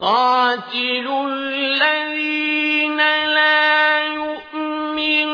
قاتلوا الذين لا يؤمنون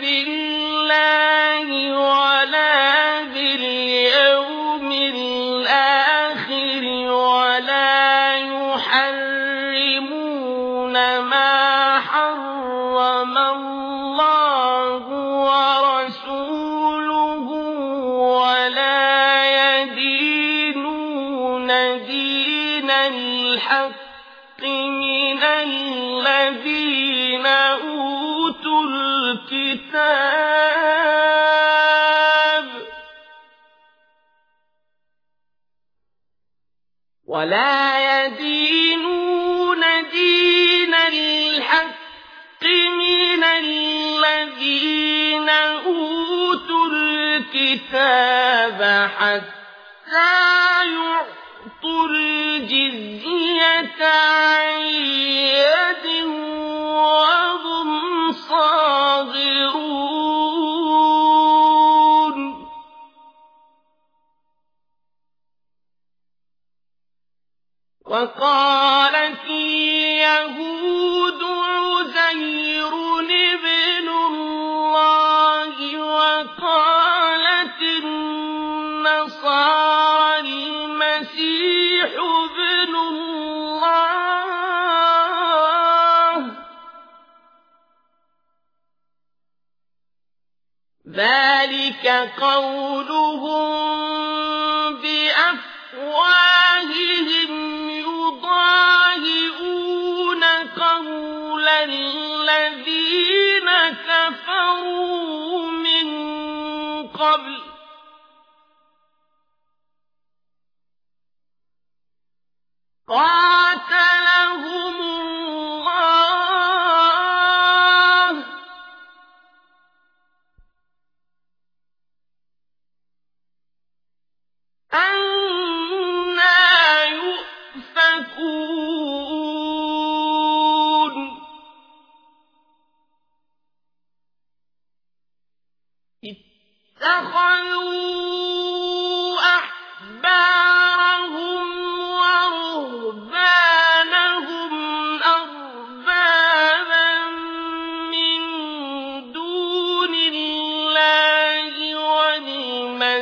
بالله ولا باليوم الآخر ولا يحرمون ما حرم الحق من الذين أوتوا الكتاب. ولا يدينون دين الحق من الذين أوتوا الكتاب حتى يعطوا الجزية عن المسيح ابن الله. ذلك قولهم بأفواههم يضاهئون قول الذين قاتلهم الله. يؤفكون. اتخذوا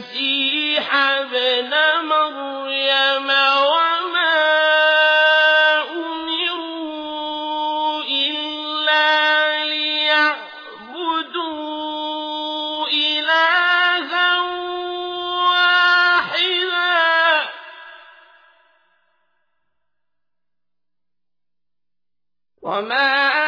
والمسيح ابن مريم وما أمروا إلا ليعبدوا إلها واحدا. وما